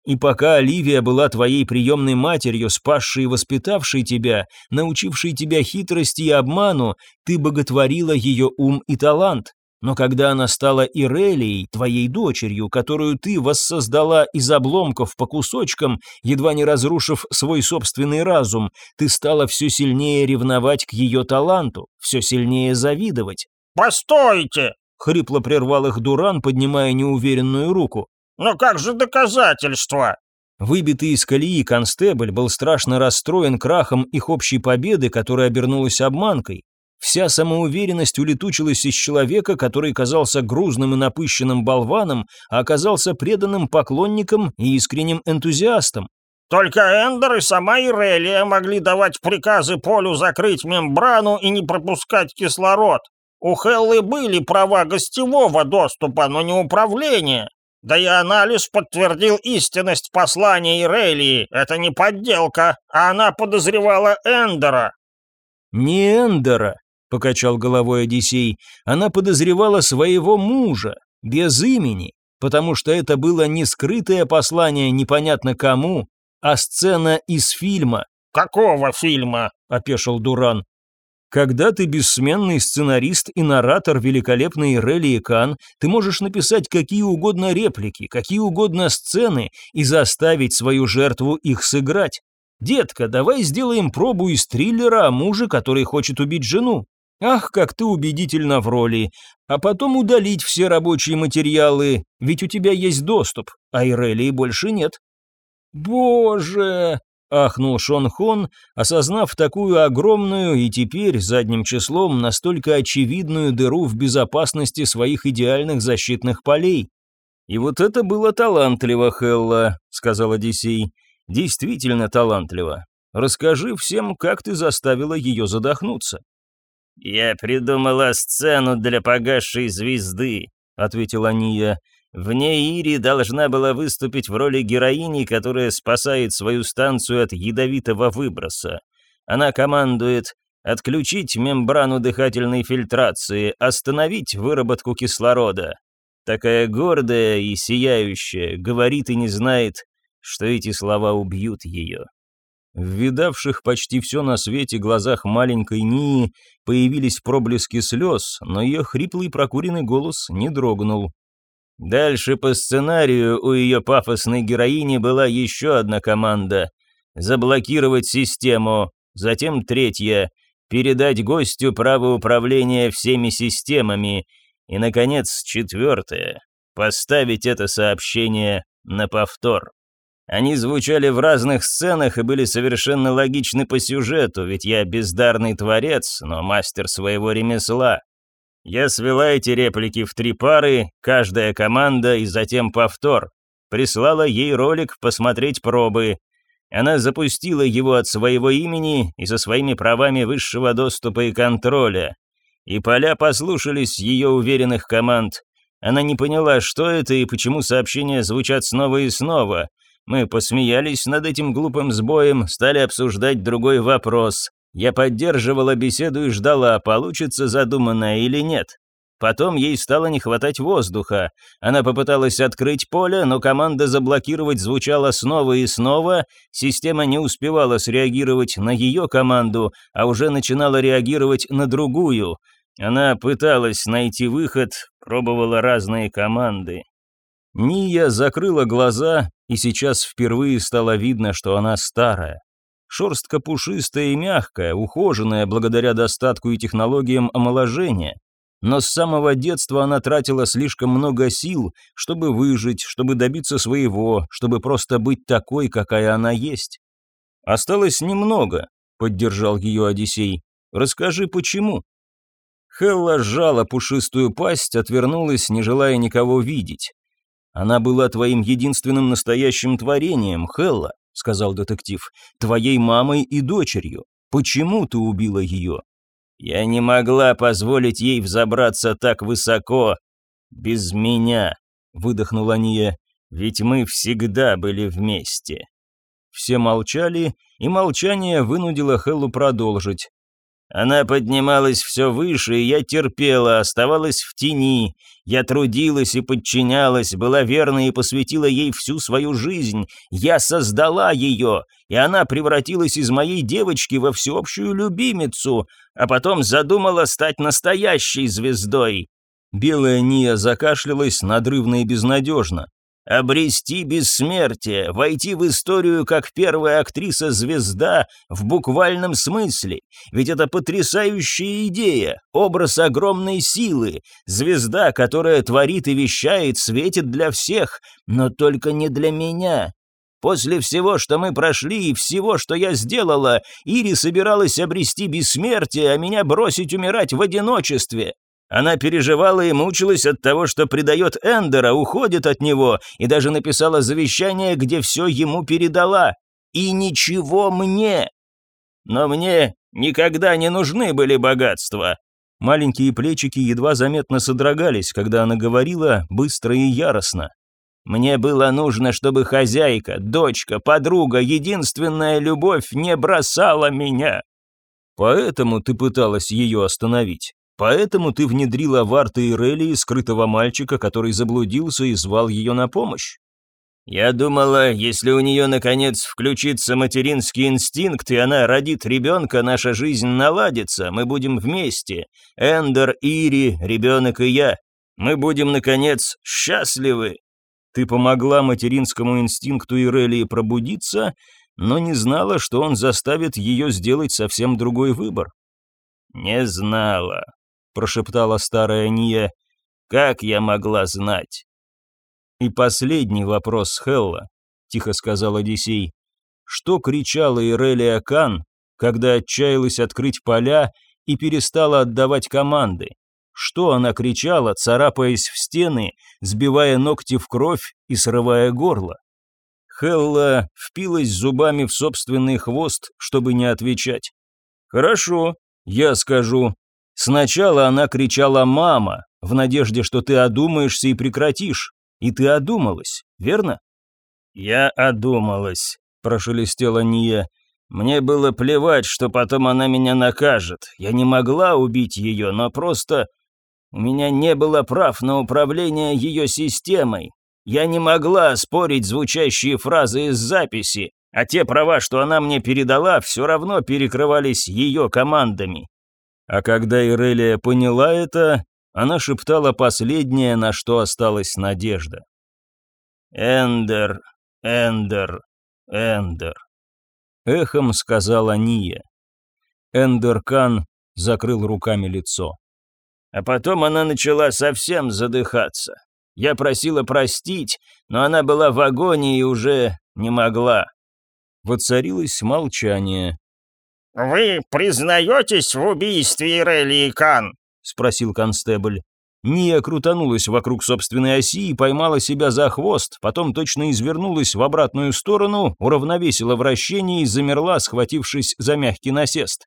И пока Оливия была твоей приемной матерью, спасшей и воспитавшей тебя, научившей тебя хитрости и обману, ты боготворила ее ум и талант. Но когда она стала Ирелией, твоей дочерью, которую ты воссоздала из обломков по кусочкам, едва не разрушив свой собственный разум, ты стала все сильнее ревновать к ее таланту, все сильнее завидовать. «Постойте!» — хрипло прервал их Дуран, поднимая неуверенную руку. «Но как же доказательства?» Выбитый из колеи констебль был страшно расстроен крахом их общей победы, которая обернулась обманкой. Вся самоуверенность улетучилась из человека, который казался грузным и напыщенным болваном, а оказался преданным поклонником и искренним энтузиастом. Только Эндер и сама Ирелия могли давать приказы Полю закрыть мембрану и не пропускать кислород. У Хеллы были права гостевого доступа, но не управления. Да и анализ подтвердил истинность послания Ирелии. Это не подделка, а она подозревала Эндера. «Не Эндера», — покачал головой Одиссей, — «она подозревала своего мужа, без имени, потому что это было не скрытое послание непонятно кому, а сцена из фильма». «Какого фильма?» — опешил Дуран. Когда ты бессменный сценарист и наратор великолепной Релли Кан, ты можешь написать какие угодно реплики, какие угодно сцены и заставить свою жертву их сыграть. Детка, давай сделаем пробу из триллера о муже, который хочет убить жену. Ах, как ты убедительно в роли. А потом удалить все рабочие материалы, ведь у тебя есть доступ, а Ирелии больше нет. Боже, ахнул Шон Хон, осознав такую огромную и теперь задним числом настолько очевидную дыру в безопасности своих идеальных защитных полей. «И вот это было талантливо, Хелла», — сказал Одиссей. «Действительно талантливо. Расскажи всем, как ты заставила ее задохнуться». «Я придумала сцену для погасшей звезды», — ответила Ния. В ней Ири должна была выступить в роли героини, которая спасает свою станцию от ядовитого выброса. Она командует отключить мембрану дыхательной фильтрации, остановить выработку кислорода. Такая гордая и сияющая, говорит и не знает, что эти слова убьют ее. В видавших почти все на свете глазах маленькой Нии появились проблески слез, но ее хриплый прокуренный голос не дрогнул. Дальше по сценарию у ее пафосной героини была еще одна команда – заблокировать систему, затем третья – передать гостю право управления всеми системами, и, наконец, четвертая – поставить это сообщение на повтор. Они звучали в разных сценах и были совершенно логичны по сюжету, ведь я бездарный творец, но мастер своего ремесла. Я свела эти реплики в три пары, каждая команда и затем повтор. Прислала ей ролик посмотреть пробы. Она запустила его от своего имени и со своими правами высшего доступа и контроля. И поля послушались ее уверенных команд. Она не поняла, что это и почему сообщения звучат снова и снова. Мы посмеялись над этим глупым сбоем, стали обсуждать другой вопрос. Я поддерживала беседу и ждала, получится задуманное или нет. Потом ей стало не хватать воздуха. Она попыталась открыть поле, но команда заблокировать звучала снова и снова. Система не успевала среагировать на ее команду, а уже начинала реагировать на другую. Она пыталась найти выход, пробовала разные команды. Ния закрыла глаза, и сейчас впервые стало видно, что она старая. Шерстка пушистая и мягкая, ухоженная благодаря достатку и технологиям омоложения. Но с самого детства она тратила слишком много сил, чтобы выжить, чтобы добиться своего, чтобы просто быть такой, какая она есть. «Осталось немного», — поддержал ее Одиссей. «Расскажи, почему?» Хелла сжала пушистую пасть, отвернулась, не желая никого видеть. «Она была твоим единственным настоящим творением, Хелла. — сказал детектив, — «твоей мамой и дочерью. Почему ты убила ее?» «Я не могла позволить ей взобраться так высоко. Без меня», — выдохнула Ния, — «ведь мы всегда были вместе». Все молчали, и молчание вынудило Хеллу продолжить. Она поднималась все выше, и я терпела, оставалась в тени. Я трудилась и подчинялась, была верна и посвятила ей всю свою жизнь. Я создала ее, и она превратилась из моей девочки во всеобщую любимицу, а потом задумала стать настоящей звездой. Белая Ния закашлялась надрывно и безнадежно. Обрести бессмертие, войти в историю как первая актриса-звезда в буквальном смысле. Ведь это потрясающая идея, образ огромной силы, звезда, которая творит и вещает, светит для всех, но только не для меня. После всего, что мы прошли и всего, что я сделала, Ири собиралась обрести бессмертие, а меня бросить умирать в одиночестве. Она переживала и мучилась от того, что предает Эндера, уходит от него, и даже написала завещание, где все ему передала. и ничего мне. Но мне никогда не нужны были богатства. Маленькие плечики едва заметно содрогались, когда она говорила быстро и яростно. Мне было нужно, чтобы хозяйка, дочка, подруга, единственная любовь не бросала меня. Поэтому ты пыталась ее остановить. Поэтому ты внедрила в арты Ирелии скрытого мальчика, который заблудился и звал ее на помощь. Я думала, если у нее наконец включится материнский инстинкт, и она родит ребенка, наша жизнь наладится, мы будем вместе. Эндер, Ири, ребенок и я. Мы будем, наконец, счастливы. Ты помогла материнскому инстинкту Ирелии пробудиться, но не знала, что он заставит ее сделать совсем другой выбор. «Не знала», — прошептала старая Ния. «Как я могла знать?» «И последний вопрос, Хелла», — тихо сказал Одиссей. «Что кричала Ирелия Кан, когда отчаялась открыть поля и перестала отдавать команды? Что она кричала, царапаясь в стены, сбивая ногти в кровь и срывая горло? Хелла впилась зубами в собственный хвост, чтобы не отвечать. «Хорошо, я скажу. Сначала она кричала «мама», в надежде, что ты одумаешься и прекратишь. И ты одумалась, верно?» «Я одумалась», — прошелестела Ния. «Мне было плевать, что потом она меня накажет. Я не могла убить ее, но просто у меня не было прав на управление ее системой. Я не могла спорить звучащие фразы из записи, а те права, что она мне передала, все равно перекрывались ее командами. А когда Ирелия поняла это, она шептала последнее, на что осталась надежда. «Эндер, Эндер, Эндер», — эхом сказала Ния. Эндер Кан закрыл руками лицо. А потом она начала совсем задыхаться. Я просила простить, но она была в агонии и уже не могла. Воцарилось молчание. «Вы признаетесь в убийстве Ирелии Кан?» — спросил констебль. Ния крутанулась вокруг собственной оси и поймала себя за хвост, потом точно извернулась в обратную сторону, уравновесила вращение и замерла, схватившись за мягкий насест.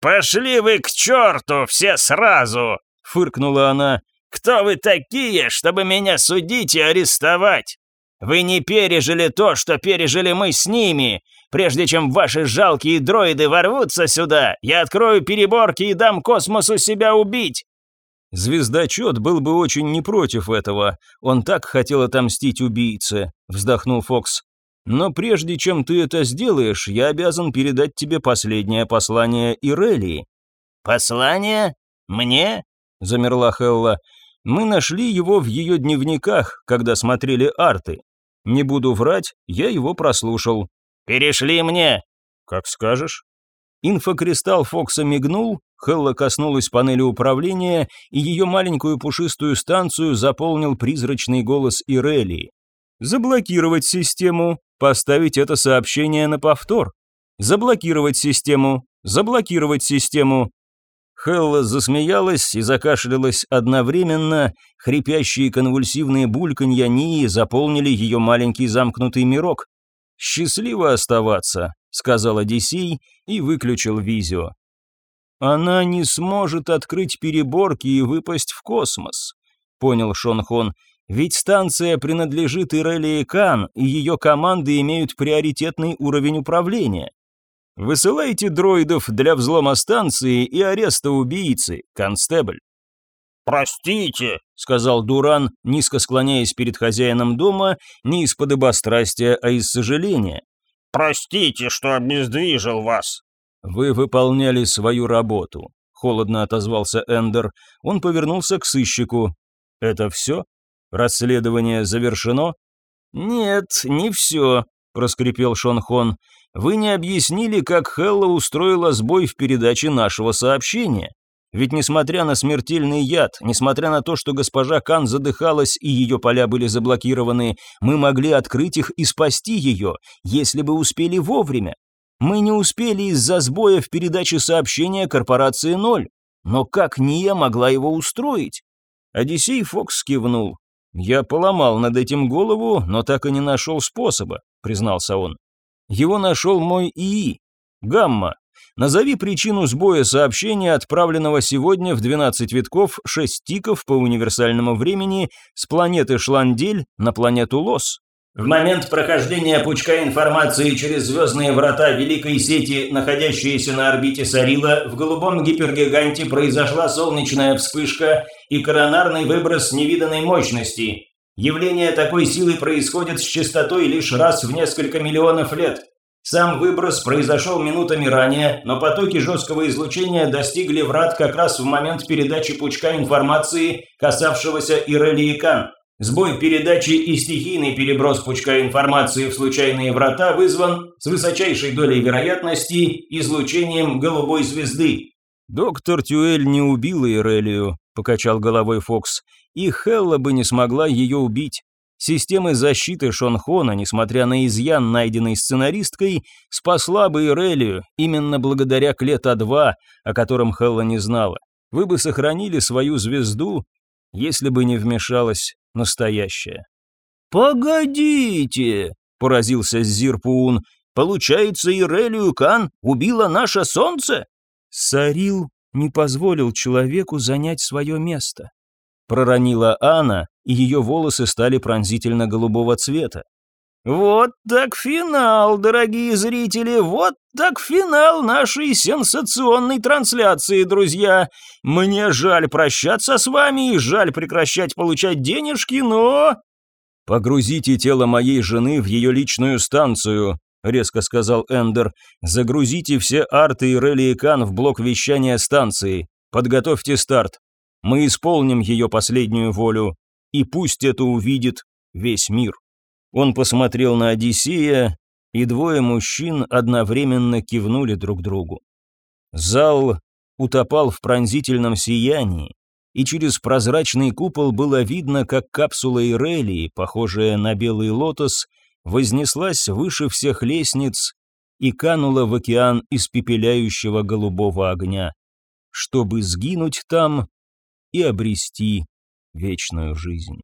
«Пошли вы к черту все сразу!» — фыркнула она. «Кто вы такие, чтобы меня судить и арестовать? Вы не пережили то, что пережили мы с ними. Прежде чем ваши жалкие дроиды ворвутся сюда, я открою переборки и дам космосу себя убить». «Звездочет был бы очень не против этого. Он так хотел отомстить убийце», — вздохнул Фокс. «Но прежде чем ты это сделаешь, я обязан передать тебе последнее послание Ирелии». «Послание? Мне?» замерла Хелла. Мы нашли его в ее дневниках, когда смотрели арты. Не буду врать, я его прослушал. Перешли мне. Как скажешь. Инфокристалл Фокса мигнул, Хелла коснулась панели управления, и ее маленькую пушистую станцию заполнил призрачный голос Ирелии. Заблокировать систему, поставить это сообщение на повтор. Заблокировать систему, заблокировать систему, Хелла засмеялась и закашлялась одновременно, хрипящие конвульсивные бульканья Нии заполнили ее маленький замкнутый мирок. «Счастливо оставаться», — сказал Одиссей и выключил визио. «Она не сможет открыть переборки и выпасть в космос», — понял Шонхон, «ведь станция принадлежит Ирелии Кан, и ее команды имеют приоритетный уровень управления. Высылайте дроидов для взлома станции и ареста убийцы, констебль». «Простите», — сказал Дуран, низко склоняясь перед хозяином дома, не из подобострастия, а из сожаления. «Простите, что обездвижил вас». «Вы выполняли свою работу», — холодно отозвался Эндер. Он повернулся к сыщику. «Это все? Расследование завершено?» «Нет, не все», — проскрипел Шонхон. Вы не объяснили, как Хелла устроила сбой в передаче нашего сообщения. Ведь несмотря на смертельный яд, несмотря на то, что госпожа Кан задыхалась и ее поля были заблокированы, мы могли открыть их и спасти ее, если бы успели вовремя. Мы не успели из-за сбоя в передаче сообщения корпорации «Ноль». Но как Ния могла его устроить? Одиссей Фокс кивнул. «Я поломал над этим голову, но так и не нашел способа», — признался он. Его нашел мой ИИ. Гамма. Назови причину сбоя сообщения, отправленного сегодня в 12 витков 6 тиков по универсальному времени с планеты Шландель на планету Лос. В момент прохождения пучка информации через звездные врата Великой Сети, находящиеся на орбите Сарила, в голубом гипергиганте произошла солнечная вспышка и коронарный выброс невиданной мощности. Явление такой силы происходит с частотой лишь раз в несколько миллионов лет. Сам выброс произошел минутами ранее, но потоки жесткого излучения достигли врат как раз в момент передачи пучка информации, касавшегося Ирелии Кан. Сбой передачи и стихийный переброс пучка информации в случайные врата вызван с высочайшей долей вероятности излучением голубой звезды. «Доктор Тюэль не убила Ирелию», – покачал головой Фокс, – «и Хелла бы не смогла ее убить. Системы защиты Шонхона, несмотря на изъян, найденный сценаристкой, спасла бы Ирелию именно благодаря Клета-2, о котором Хелла не знала. Вы бы сохранили свою звезду, если бы не вмешалась настоящая. «Погодите!» – поразился Зирпуун. «Получается, Ирелию Кан убила наше солнце?» Сарил не позволил человеку занять свое место. Проронила Анна, и ее волосы стали пронзительно-голубого цвета. Вот так финал, дорогие зрители, вот так финал нашей сенсационной трансляции, друзья. Мне жаль прощаться с вами и жаль прекращать получать денежки, но... Погрузите тело моей жены в ее личную станцию, резко сказал Эндер. Загрузите все арты и Релли Кан в блок вещания станции. Подготовьте старт. Мы исполним ее последнюю волю, и пусть это увидит весь мир. Он посмотрел на Одиссея, и двое мужчин одновременно кивнули друг другу. Зал утопал в пронзительном сиянии, и через прозрачный купол было видно, как капсула Ирелии, похожая на белый лотос, вознеслась выше всех лестниц и канула в океан испепеляющего голубого огня, чтобы сгинуть там и обрести вечную жизнь.